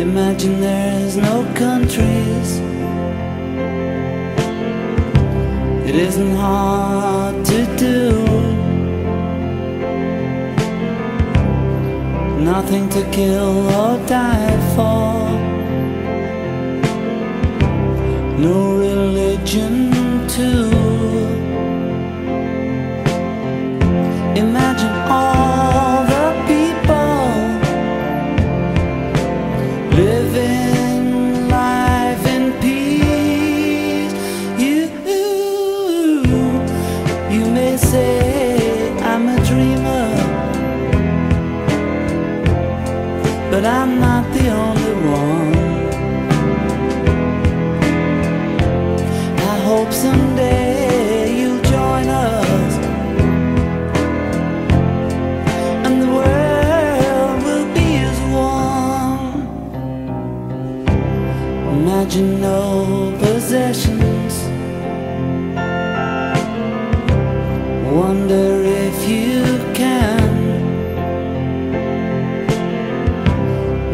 Imagine there's no countries. It isn't hard to do. Nothing to kill or die for. No religion may say I'm a dreamer, but I'm not the only one. I hope someday you'll join us. And the world will be as one. Imagine no possessions.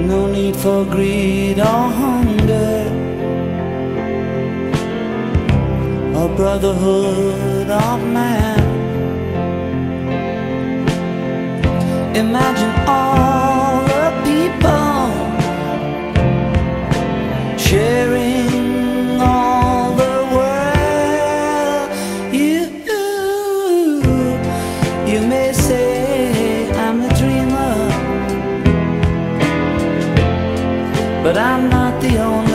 No need for greed or hunger. A brotherhood of man. Imagine all the people sharing But I'm not the only